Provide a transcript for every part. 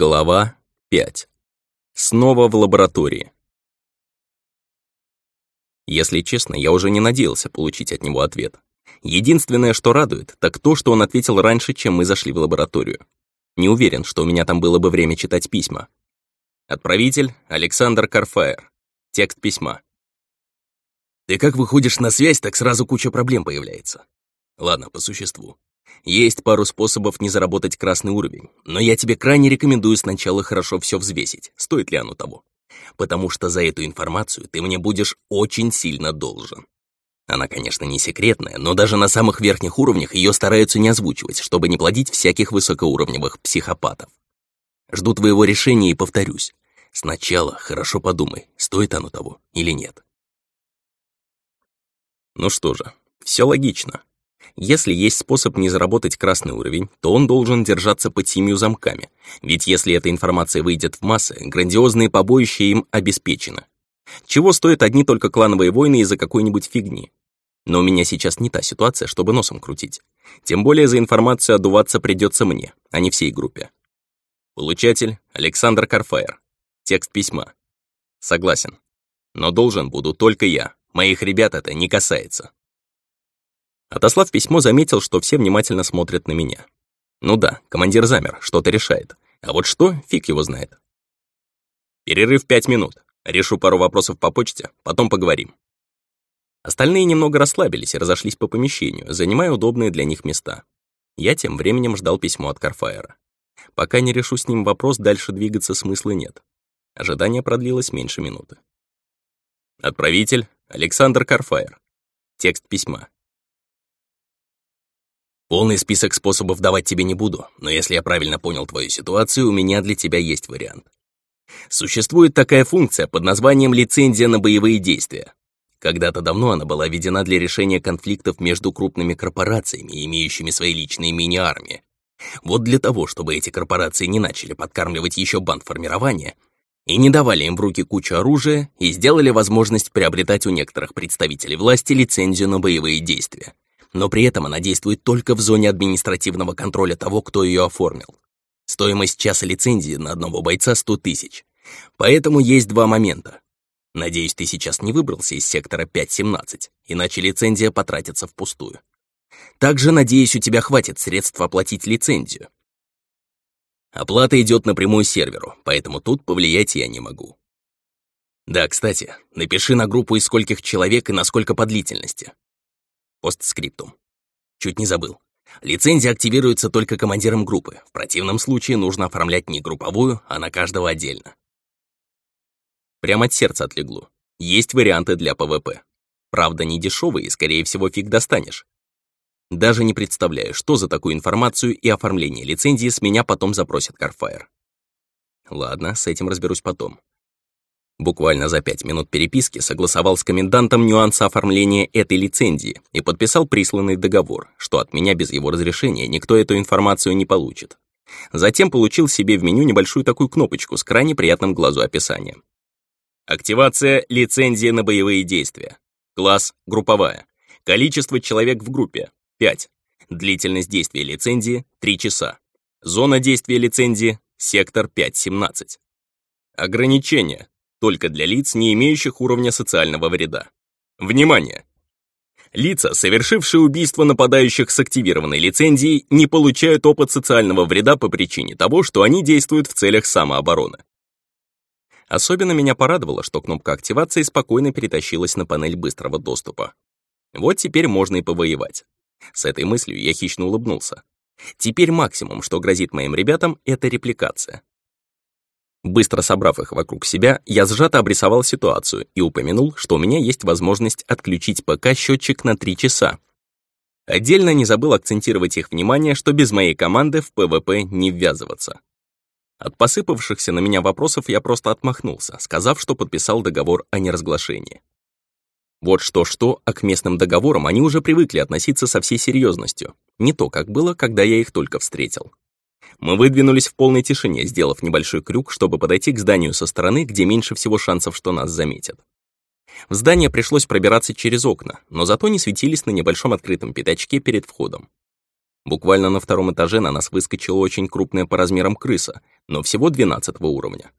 Глава 5. Снова в лаборатории. Если честно, я уже не надеялся получить от него ответ. Единственное, что радует, так то, что он ответил раньше, чем мы зашли в лабораторию. Не уверен, что у меня там было бы время читать письма. Отправитель — Александр Карфаер. Текст письма. Ты как выходишь на связь, так сразу куча проблем появляется. Ладно, по существу. Есть пару способов не заработать красный уровень, но я тебе крайне рекомендую сначала хорошо все взвесить, стоит ли оно того. Потому что за эту информацию ты мне будешь очень сильно должен. Она, конечно, не секретная, но даже на самых верхних уровнях ее стараются не озвучивать, чтобы не плодить всяких высокоуровневых психопатов. Жду твоего решения и повторюсь. Сначала хорошо подумай, стоит оно того или нет. Ну что же, все логично. Если есть способ не заработать красный уровень, то он должен держаться под семью замками, ведь если эта информация выйдет в массы, грандиозные побоища им обеспечены. Чего стоят одни только клановые войны из-за какой-нибудь фигни? Но у меня сейчас не та ситуация, чтобы носом крутить. Тем более за информацию отдуваться придется мне, а не всей группе. Получатель — Александр Карфаер. Текст письма. Согласен. Но должен буду только я. Моих ребят это не касается. Отослав письмо, заметил, что все внимательно смотрят на меня. Ну да, командир замер, что-то решает. А вот что, фиг его знает. Перерыв пять минут. Решу пару вопросов по почте, потом поговорим. Остальные немного расслабились и разошлись по помещению, занимая удобные для них места. Я тем временем ждал письмо от Карфаера. Пока не решу с ним вопрос, дальше двигаться смысла нет. Ожидание продлилось меньше минуты. Отправитель — Александр Карфаер. Текст письма. Полный список способов давать тебе не буду, но если я правильно понял твою ситуацию, у меня для тебя есть вариант. Существует такая функция под названием лицензия на боевые действия. Когда-то давно она была введена для решения конфликтов между крупными корпорациями, имеющими свои личные мини-армии. Вот для того, чтобы эти корпорации не начали подкармливать еще банд формирования и не давали им в руки кучу оружия и сделали возможность приобретать у некоторых представителей власти лицензию на боевые действия но при этом она действует только в зоне административного контроля того, кто ее оформил. Стоимость часа лицензии на одного бойца 100 тысяч. Поэтому есть два момента. Надеюсь, ты сейчас не выбрался из сектора 5.17, иначе лицензия потратится впустую. Также, надеюсь, у тебя хватит средств оплатить лицензию. Оплата идет напрямую серверу, поэтому тут повлиять я не могу. Да, кстати, напиши на группу из скольких человек и на сколько по длительности. Постскриптум. Чуть не забыл. Лицензия активируется только командиром группы. В противном случае нужно оформлять не групповую, а на каждого отдельно. Прямо от сердца отлегло. Есть варианты для ПВП. Правда, не дешевые и, скорее всего, фиг достанешь. Даже не представляю, что за такую информацию и оформление лицензии с меня потом запросит Карфайр. Ладно, с этим разберусь потом. Буквально за пять минут переписки согласовал с комендантом нюансы оформления этой лицензии и подписал присланный договор, что от меня без его разрешения никто эту информацию не получит. Затем получил себе в меню небольшую такую кнопочку с крайне приятным глазу описанием. Активация лицензии на боевые действия. Класс — групповая. Количество человек в группе — 5. Длительность действия лицензии — 3 часа. Зона действия лицензии — сектор 5.17. Ограничения только для лиц, не имеющих уровня социального вреда. Внимание! Лица, совершившие убийство нападающих с активированной лицензией, не получают опыт социального вреда по причине того, что они действуют в целях самообороны. Особенно меня порадовало, что кнопка активации спокойно перетащилась на панель быстрого доступа. Вот теперь можно и повоевать. С этой мыслью я хищно улыбнулся. Теперь максимум, что грозит моим ребятам, это репликация. Быстро собрав их вокруг себя, я сжато обрисовал ситуацию и упомянул, что у меня есть возможность отключить ПК-счетчик на 3 часа. Отдельно не забыл акцентировать их внимание, что без моей команды в ПВП не ввязываться. От посыпавшихся на меня вопросов я просто отмахнулся, сказав, что подписал договор о неразглашении. Вот что-что, а к местным договорам они уже привыкли относиться со всей серьезностью. Не то, как было, когда я их только встретил. Мы выдвинулись в полной тишине, сделав небольшой крюк, чтобы подойти к зданию со стороны, где меньше всего шансов, что нас заметят. В здание пришлось пробираться через окна, но зато не светились на небольшом открытом пятачке перед входом. Буквально на втором этаже на нас выскочила очень крупная по размерам крыса, но всего 12 уровня.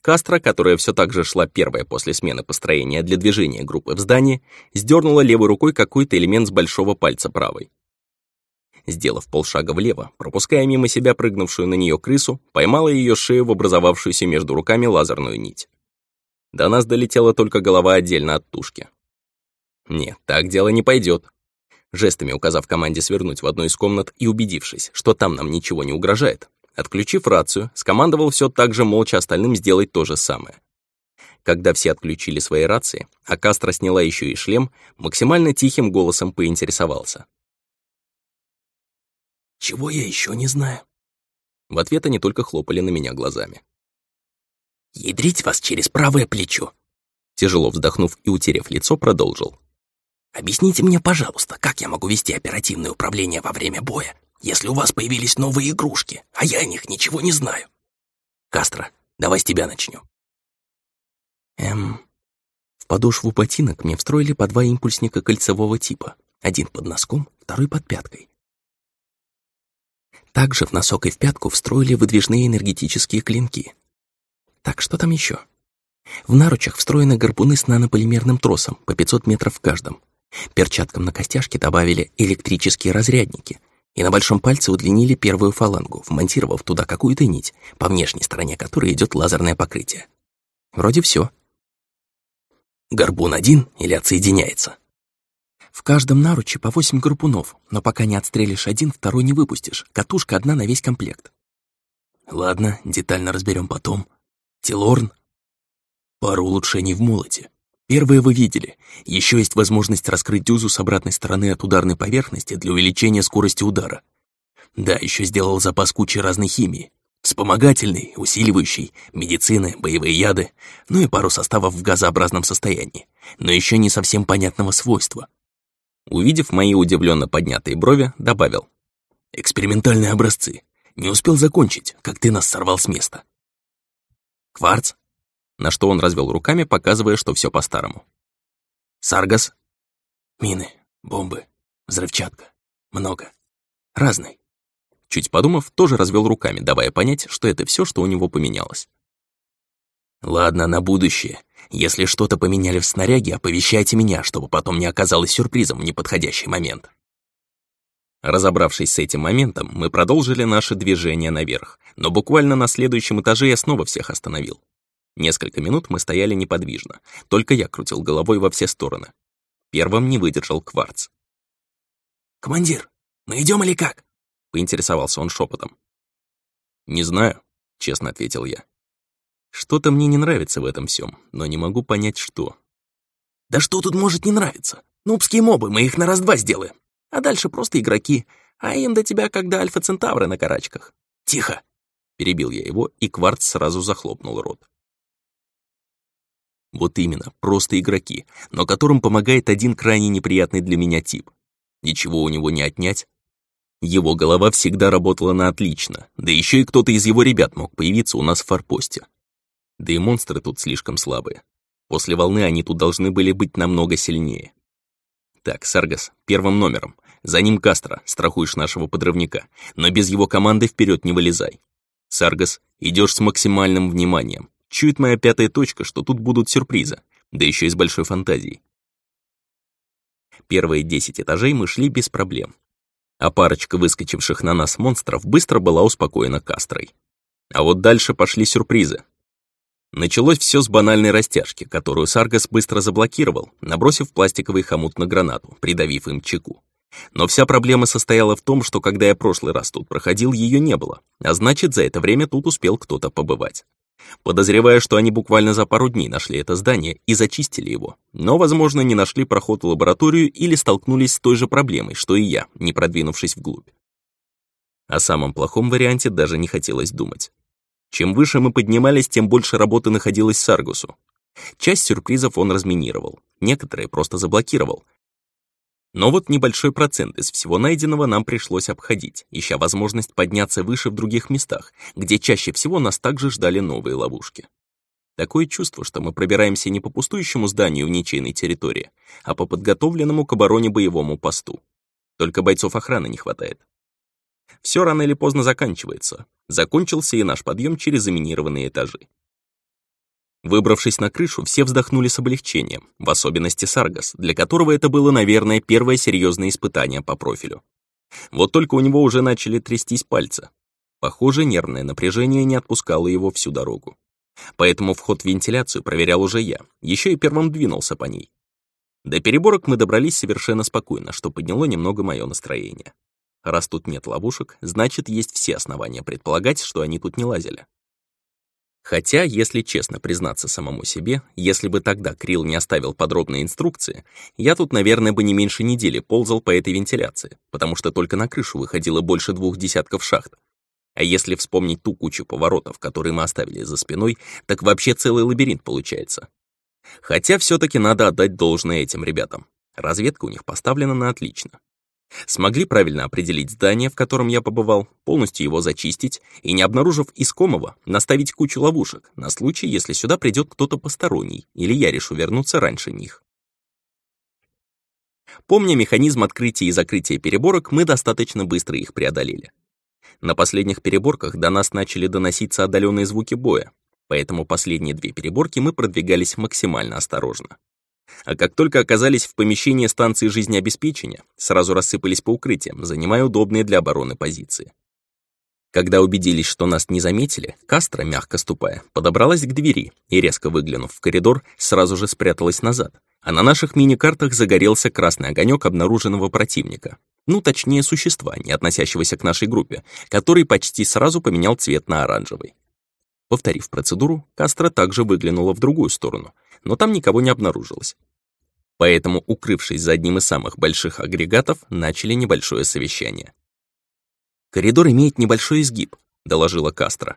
Кастро, которая все так же шла первая после смены построения для движения группы в здании, сдернула левой рукой какой-то элемент с большого пальца правой. Сделав полшага влево, пропуская мимо себя прыгнувшую на нее крысу, поймала ее шею в образовавшуюся между руками лазерную нить. До нас долетела только голова отдельно от тушки. Нет, так дело не пойдет. Жестами указав команде свернуть в одну из комнат и убедившись, что там нам ничего не угрожает, Отключив рацию, скомандовал все так же молча остальным сделать то же самое. Когда все отключили свои рации, а Кастро сняла еще и шлем, максимально тихим голосом поинтересовался. «Чего я еще не знаю?» В ответ они только хлопали на меня глазами. «Ядрить вас через правое плечо!» Тяжело вздохнув и утерев лицо, продолжил. «Объясните мне, пожалуйста, как я могу вести оперативное управление во время боя, если у вас появились новые игрушки, а я о них ничего не знаю. Кастро, давай с тебя начнем. Эм... В подошву ботинок мне встроили по два импульсника кольцевого типа. Один под носком, второй под пяткой. Также в носок и в пятку встроили выдвижные энергетические клинки. Так, что там еще? В наручах встроены гарпуны с нанополимерным тросом по 500 метров в каждом. Перчаткам на костяшке добавили электрические разрядники — и на большом пальце удлинили первую фалангу, вмонтировав туда какую-то нить, по внешней стороне которой идет лазерное покрытие. Вроде все. Горбун один или отсоединяется? В каждом наруче по восемь гарпунов, но пока не отстрелишь один, второй не выпустишь. Катушка одна на весь комплект. Ладно, детально разберем потом. Тилорн. Пару улучшений в молоте. Первое вы видели. Еще есть возможность раскрыть дюзу с обратной стороны от ударной поверхности для увеличения скорости удара. Да, еще сделал запас кучи разной химии. Вспомогательный, усиливающий, медицины, боевые яды, ну и пару составов в газообразном состоянии, но еще не совсем понятного свойства. Увидев мои удивленно поднятые брови, добавил. «Экспериментальные образцы. Не успел закончить, как ты нас сорвал с места». «Кварц?» на что он развел руками, показывая, что все по-старому. «Саргас?» «Мины, бомбы, взрывчатка. Много. Разный». Чуть подумав, тоже развел руками, давая понять, что это все, что у него поменялось. «Ладно, на будущее. Если что-то поменяли в снаряге, оповещайте меня, чтобы потом не оказалось сюрпризом в неподходящий момент». Разобравшись с этим моментом, мы продолжили наше движение наверх, но буквально на следующем этаже я снова всех остановил. Несколько минут мы стояли неподвижно, только я крутил головой во все стороны. Первым не выдержал кварц. «Командир, мы идем или как?» — поинтересовался он шепотом. «Не знаю», — честно ответил я. «Что-то мне не нравится в этом всем, но не могу понять, что». «Да что тут может не нравиться? Нубские мобы, мы их на раз-два сделаем. А дальше просто игроки, а им до тебя когда альфа-центавры на карачках. Тихо!» Перебил я его, и Кварц сразу захлопнул рот. Вот именно, просто игроки, но которым помогает один крайне неприятный для меня тип. Ничего у него не отнять. Его голова всегда работала на отлично, да еще и кто-то из его ребят мог появиться у нас в форпосте. Да и монстры тут слишком слабые. После волны они тут должны были быть намного сильнее. Так, Саргас, первым номером. За ним Кастро, страхуешь нашего подрывника, но без его команды вперед не вылезай. Саргас, идешь с максимальным вниманием. Чует моя пятая точка, что тут будут сюрпризы, да еще и с большой фантазией. Первые десять этажей мы шли без проблем. А парочка выскочивших на нас монстров быстро была успокоена кастрой. А вот дальше пошли сюрпризы. Началось все с банальной растяжки, которую Саргас быстро заблокировал, набросив пластиковый хомут на гранату, придавив им чеку. Но вся проблема состояла в том, что когда я прошлый раз тут проходил, ее не было, а значит, за это время тут успел кто-то побывать. Подозревая, что они буквально за пару дней нашли это здание и зачистили его, но, возможно, не нашли проход в лабораторию или столкнулись с той же проблемой, что и я, не продвинувшись вглубь. О самом плохом варианте даже не хотелось думать. Чем выше мы поднимались, тем больше работы находилось Саргусу. Часть сюрпризов он разминировал, некоторые просто заблокировал, но вот небольшой процент из всего найденного нам пришлось обходить, ища возможность подняться выше в других местах, где чаще всего нас также ждали новые ловушки. Такое чувство, что мы пробираемся не по пустующему зданию в ничейной территории, а по подготовленному к обороне боевому посту. Только бойцов охраны не хватает. Все рано или поздно заканчивается. Закончился и наш подъем через заминированные этажи. Выбравшись на крышу, все вздохнули с облегчением, в особенности Саргас, для которого это было, наверное, первое серьезное испытание по профилю. Вот только у него уже начали трястись пальцы. Похоже, нервное напряжение не отпускало его всю дорогу. Поэтому вход в вентиляцию проверял уже я, еще и первым двинулся по ней. До переборок мы добрались совершенно спокойно, что подняло немного мое настроение. Раз тут нет ловушек, значит, есть все основания предполагать, что они тут не лазили. Хотя, если честно признаться самому себе, если бы тогда Крил не оставил подробные инструкции, я тут, наверное, бы не меньше недели ползал по этой вентиляции, потому что только на крышу выходило больше двух десятков шахт. А если вспомнить ту кучу поворотов, которые мы оставили за спиной, так вообще целый лабиринт получается. Хотя все таки надо отдать должное этим ребятам. Разведка у них поставлена на отлично. Смогли правильно определить здание, в котором я побывал, полностью его зачистить и, не обнаружив искомого, наставить кучу ловушек на случай, если сюда придет кто-то посторонний или я решу вернуться раньше них. Помня механизм открытия и закрытия переборок, мы достаточно быстро их преодолели. На последних переборках до нас начали доноситься отдаленные звуки боя, поэтому последние две переборки мы продвигались максимально осторожно. А как только оказались в помещении станции жизнеобеспечения, сразу рассыпались по укрытиям, занимая удобные для обороны позиции. Когда убедились, что нас не заметили, Кастро, мягко ступая, подобралась к двери и, резко выглянув в коридор, сразу же спряталась назад, а на наших мини-картах загорелся красный огонек обнаруженного противника. Ну, точнее, существа, не относящегося к нашей группе, который почти сразу поменял цвет на оранжевый. Повторив процедуру, Кастро также выглянула в другую сторону, но там никого не обнаружилось. Поэтому, укрывшись за одним из самых больших агрегатов, начали небольшое совещание. «Коридор имеет небольшой изгиб», — доложила Кастро.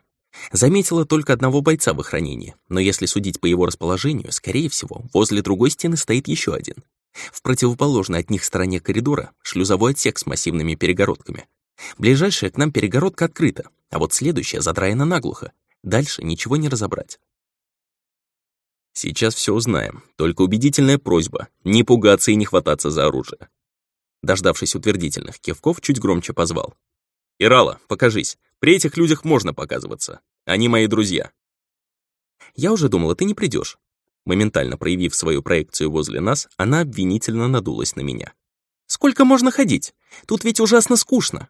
Заметила только одного бойца в охранении, но если судить по его расположению, скорее всего, возле другой стены стоит еще один. В противоположной от них стороне коридора шлюзовой отсек с массивными перегородками. Ближайшая к нам перегородка открыта, а вот следующая задраена наглухо. Дальше ничего не разобрать. Сейчас все узнаем. Только убедительная просьба — не пугаться и не хвататься за оружие. Дождавшись утвердительных кивков, чуть громче позвал. «Ирала, покажись. При этих людях можно показываться. Они мои друзья». «Я уже думала, ты не придешь. Моментально проявив свою проекцию возле нас, она обвинительно надулась на меня. «Сколько можно ходить? Тут ведь ужасно скучно».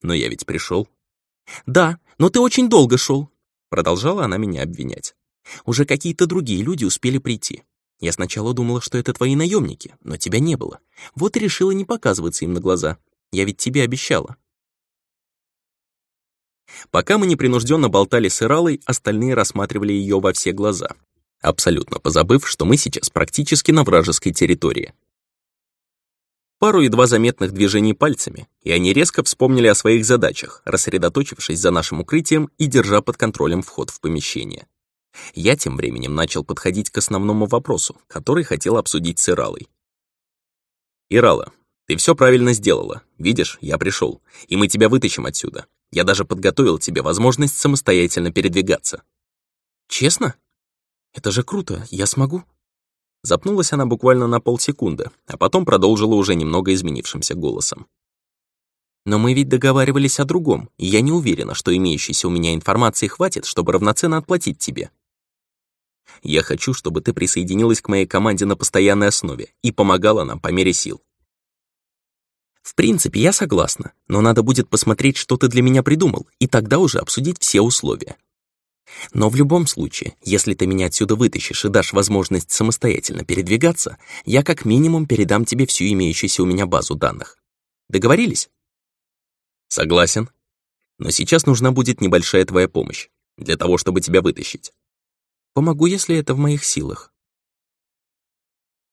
«Но я ведь пришел. «Да, но ты очень долго шел. Продолжала она меня обвинять. Уже какие-то другие люди успели прийти. Я сначала думала, что это твои наемники, но тебя не было. Вот и решила не показываться им на глаза. Я ведь тебе обещала. Пока мы непринужденно болтали с Иралой, остальные рассматривали ее во все глаза, абсолютно позабыв, что мы сейчас практически на вражеской территории. Пару едва заметных движений пальцами, и они резко вспомнили о своих задачах, рассредоточившись за нашим укрытием и держа под контролем вход в помещение. Я тем временем начал подходить к основному вопросу, который хотел обсудить с Иралой. «Ирала, ты все правильно сделала. Видишь, я пришел, и мы тебя вытащим отсюда. Я даже подготовил тебе возможность самостоятельно передвигаться». «Честно? Это же круто, я смогу?» Запнулась она буквально на полсекунды, а потом продолжила уже немного изменившимся голосом. Но мы ведь договаривались о другом, и я не уверена, что имеющейся у меня информации хватит, чтобы равноценно отплатить тебе. Я хочу, чтобы ты присоединилась к моей команде на постоянной основе и помогала нам по мере сил. В принципе, я согласна, но надо будет посмотреть, что ты для меня придумал, и тогда уже обсудить все условия. Но в любом случае, если ты меня отсюда вытащишь и дашь возможность самостоятельно передвигаться, я как минимум передам тебе всю имеющуюся у меня базу данных. Договорились? Согласен. Но сейчас нужна будет небольшая твоя помощь, для того, чтобы тебя вытащить. Помогу, если это в моих силах.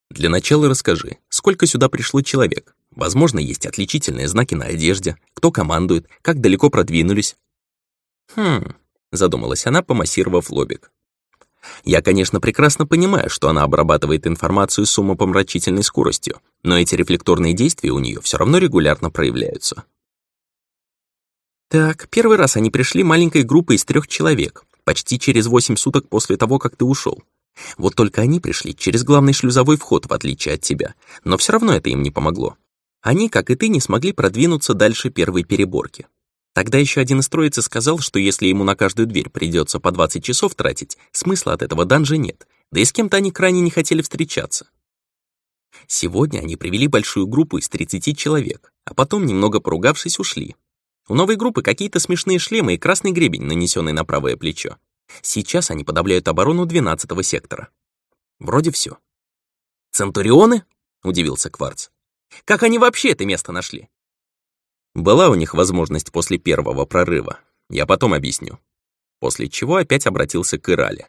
Для начала расскажи, сколько сюда пришло человек? Возможно, есть отличительные знаки на одежде, кто командует, как далеко продвинулись. Хм, задумалась она, помассировав лобик. Я, конечно, прекрасно понимаю, что она обрабатывает информацию с умопомрачительной скоростью, но эти рефлекторные действия у нее все равно регулярно проявляются. Так, первый раз они пришли маленькой группой из трех человек почти через восемь суток после того, как ты ушел. Вот только они пришли через главный шлюзовой вход, в отличие от тебя, но все равно это им не помогло. Они, как и ты, не смогли продвинуться дальше первой переборки. Тогда еще один из троицы сказал, что если ему на каждую дверь придется по 20 часов тратить, смысла от этого данжа нет, да и с кем-то они крайне не хотели встречаться. Сегодня они привели большую группу из 30 человек, а потом, немного поругавшись, ушли. У новой группы какие-то смешные шлемы и красный гребень, нанесенный на правое плечо. Сейчас они подавляют оборону 12-го сектора. Вроде все. «Центурионы?» — удивился Кварц. «Как они вообще это место нашли?» Была у них возможность после первого прорыва. Я потом объясню. После чего опять обратился к Ирале.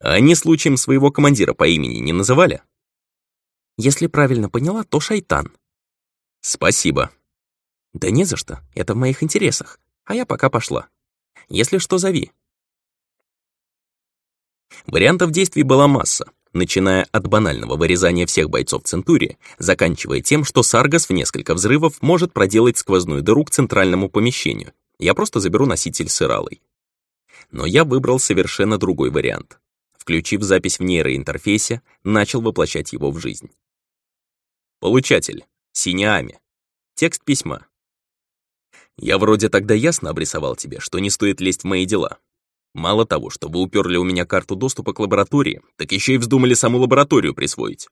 А они случаем своего командира по имени не называли? Если правильно поняла, то Шайтан. Спасибо. Да не за что, это в моих интересах. А я пока пошла. Если что, зови. Вариантов действий была масса, начиная от банального вырезания всех бойцов Центурии, заканчивая тем, что Саргас в несколько взрывов может проделать сквозную дыру к центральному помещению. Я просто заберу носитель с Иралой. Но я выбрал совершенно другой вариант. Включив запись в нейроинтерфейсе, начал воплощать его в жизнь. Получатель. Синяами. Текст письма. Я вроде тогда ясно обрисовал тебе, что не стоит лезть в мои дела. Мало того, что вы уперли у меня карту доступа к лаборатории, так еще и вздумали саму лабораторию присвоить.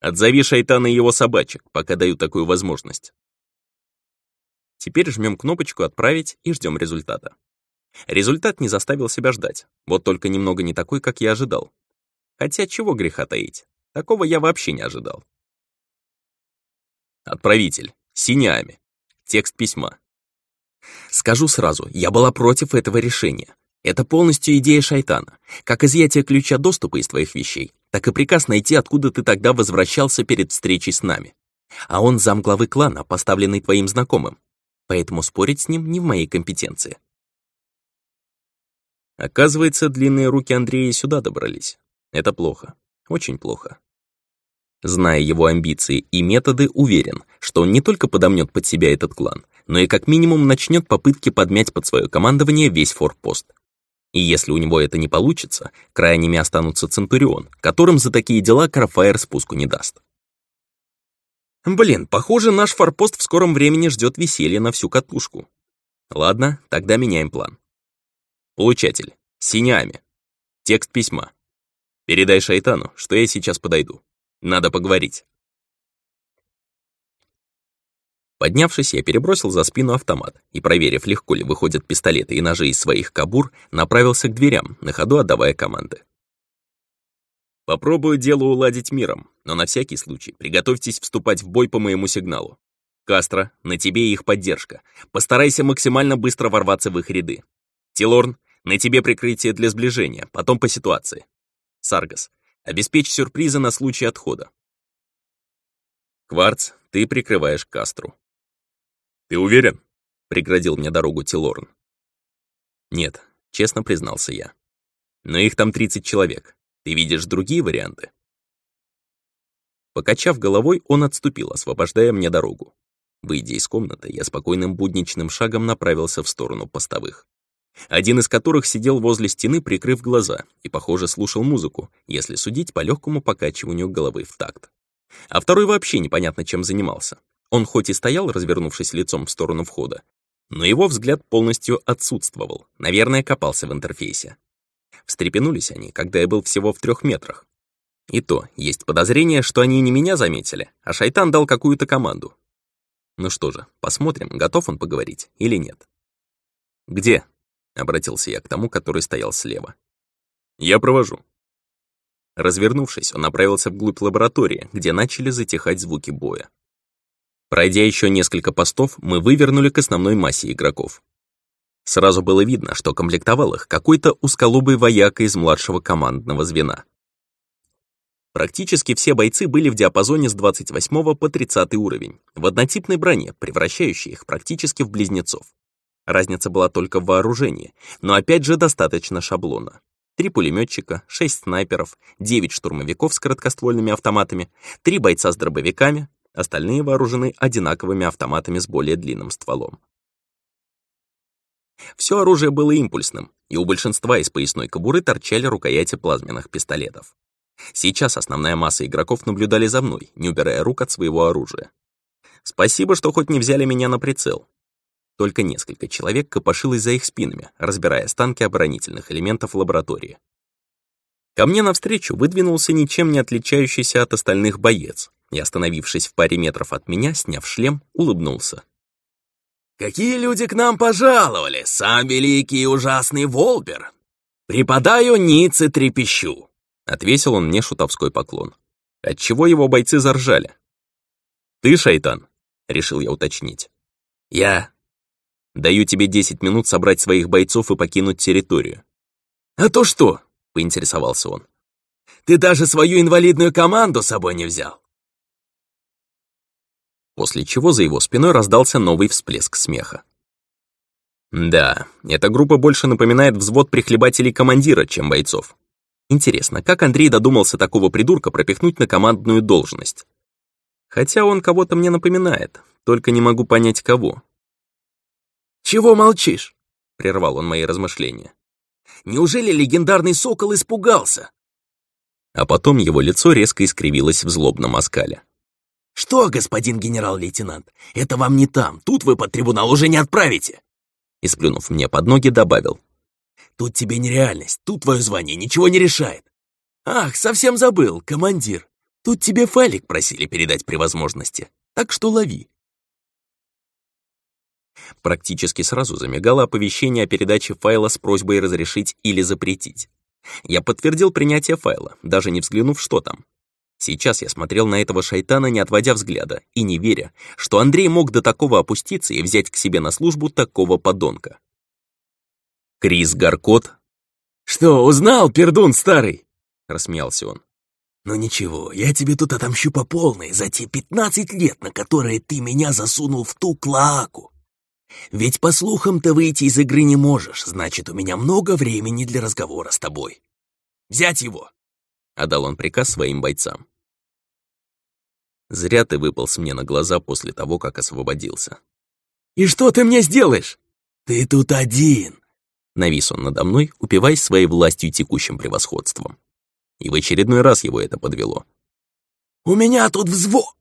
Отзови шайтана и его собачек, пока даю такую возможность. Теперь жмем кнопочку «Отправить» и ждем результата. Результат не заставил себя ждать, вот только немного не такой, как я ожидал. Хотя чего греха таить, такого я вообще не ожидал. Отправитель. Синями. Текст письма. Скажу сразу, я была против этого решения. Это полностью идея шайтана. Как изъятие ключа доступа из твоих вещей, так и приказ найти, откуда ты тогда возвращался перед встречей с нами. А он замглавы клана, поставленный твоим знакомым. Поэтому спорить с ним не в моей компетенции. Оказывается, длинные руки Андрея сюда добрались. Это плохо. Очень плохо. Зная его амбиции и методы, уверен, что он не только подомнет под себя этот клан, но и как минимум начнет попытки подмять под свое командование весь форпост. И если у него это не получится, крайними останутся Центурион, которым за такие дела Крафаер спуску не даст. Блин, похоже, наш форпост в скором времени ждет веселье на всю катушку. Ладно, тогда меняем план. Получатель. Синями. Текст письма. Передай шайтану, что я сейчас подойду. Надо поговорить. Поднявшись, я перебросил за спину автомат и, проверив, легко ли выходят пистолеты и ножи из своих кабур, направился к дверям, на ходу отдавая команды. Попробую дело уладить миром, но на всякий случай приготовьтесь вступать в бой по моему сигналу. Кастро, на тебе их поддержка. Постарайся максимально быстро ворваться в их ряды. Тилорн, на тебе прикрытие для сближения, потом по ситуации. Саргас, обеспечь сюрпризы на случай отхода. Кварц, ты прикрываешь Кастру. «Ты уверен?» — преградил мне дорогу Тилорн. «Нет», — честно признался я. «Но их там 30 человек. Ты видишь другие варианты?» Покачав головой, он отступил, освобождая мне дорогу. Выйдя из комнаты, я спокойным будничным шагом направился в сторону постовых. Один из которых сидел возле стены, прикрыв глаза, и, похоже, слушал музыку, если судить по легкому покачиванию головы в такт. А второй вообще непонятно чем занимался. Он хоть и стоял, развернувшись лицом в сторону входа, но его взгляд полностью отсутствовал, наверное, копался в интерфейсе. Встрепенулись они, когда я был всего в трех метрах. И то, есть подозрение, что они не меня заметили, а шайтан дал какую-то команду. Ну что же, посмотрим, готов он поговорить или нет. «Где?» — обратился я к тому, который стоял слева. «Я провожу». Развернувшись, он направился вглубь лаборатории, где начали затихать звуки боя. Пройдя еще несколько постов, мы вывернули к основной массе игроков. Сразу было видно, что комплектовал их какой-то узколобый вояка из младшего командного звена. Практически все бойцы были в диапазоне с 28 по 30 уровень, в однотипной броне, превращающей их практически в близнецов. Разница была только в вооружении, но опять же достаточно шаблона. Три пулеметчика, шесть снайперов, девять штурмовиков с короткоствольными автоматами, три бойца с дробовиками, Остальные вооружены одинаковыми автоматами с более длинным стволом. Все оружие было импульсным, и у большинства из поясной кобуры торчали рукояти плазменных пистолетов. Сейчас основная масса игроков наблюдали за мной, не убирая рук от своего оружия. Спасибо, что хоть не взяли меня на прицел. Только несколько человек копошилось за их спинами, разбирая останки оборонительных элементов лаборатории. Ко мне навстречу выдвинулся ничем не отличающийся от остальных боец и, остановившись в паре метров от меня, сняв шлем, улыбнулся. «Какие люди к нам пожаловали, сам великий и ужасный Волбер! Преподаю ниц и трепещу!» Отвесил он мне шутовской поклон. Отчего его бойцы заржали. «Ты, шайтан?» — решил я уточнить. «Я...» «Даю тебе 10 минут собрать своих бойцов и покинуть территорию». «А то что?» — поинтересовался он. «Ты даже свою инвалидную команду с собой не взял!» После чего за его спиной раздался новый всплеск смеха. Да, эта группа больше напоминает взвод прихлебателей командира, чем бойцов. Интересно, как Андрей додумался такого придурка пропихнуть на командную должность? Хотя он кого-то мне напоминает, только не могу понять, кого. «Чего молчишь?» — прервал он мои размышления. «Неужели легендарный сокол испугался?» А потом его лицо резко искривилось в злобном оскале. «Что, господин генерал-лейтенант, это вам не там, тут вы под трибунал уже не отправите!» И, сплюнув мне под ноги, добавил. Тут тебе нереальность, тут твое звание ничего не решает. Ах, совсем забыл, командир. Тут тебе файлик просили передать при возможности, так что лови. Практически сразу замигало оповещение о передаче файла с просьбой разрешить или запретить. Я подтвердил принятие файла, даже не взглянув, что там. Сейчас я смотрел на этого шайтана, не отводя взгляда, и не веря, что Андрей мог до такого опуститься и взять к себе на службу такого подонка. Крис Гаркот. «Что, узнал, пердун старый?» — рассмеялся он. «Ну ничего, я тебе тут отомщу по полной за те пятнадцать лет, на которые ты меня засунул в ту клоаку. Ведь по слухам-то выйти из игры не можешь, значит, у меня много времени для разговора с тобой. Взять его!» — отдал он приказ своим бойцам. Зря ты выполз мне на глаза после того, как освободился. «И что ты мне сделаешь?» «Ты тут один, Навис он надо мной, упиваясь своей властью и текущим превосходством. И в очередной раз его это подвело. «У меня тут взвод!»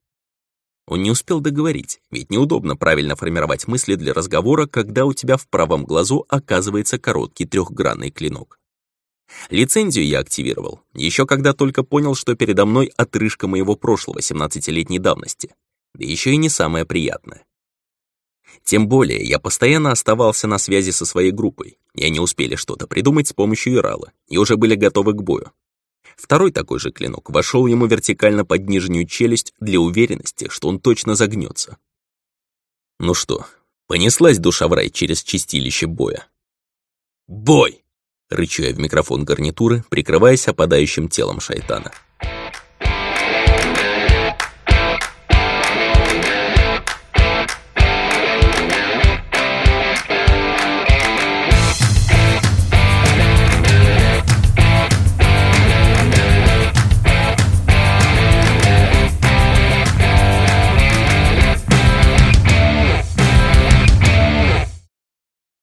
Он не успел договорить, ведь неудобно правильно формировать мысли для разговора, когда у тебя в правом глазу оказывается короткий трехгранный клинок. Лицензию я активировал, еще когда только понял, что передо мной отрыжка моего прошлого 17-летней давности. Да еще и не самое приятное. Тем более, я постоянно оставался на связи со своей группой, и они успели что-то придумать с помощью Ирала, и уже были готовы к бою. Второй такой же клинок вошел ему вертикально под нижнюю челюсть для уверенности, что он точно загнется. Ну что, понеслась душа в рай через чистилище боя. «Бой!» — рычу в микрофон гарнитуры, прикрываясь опадающим телом шайтана.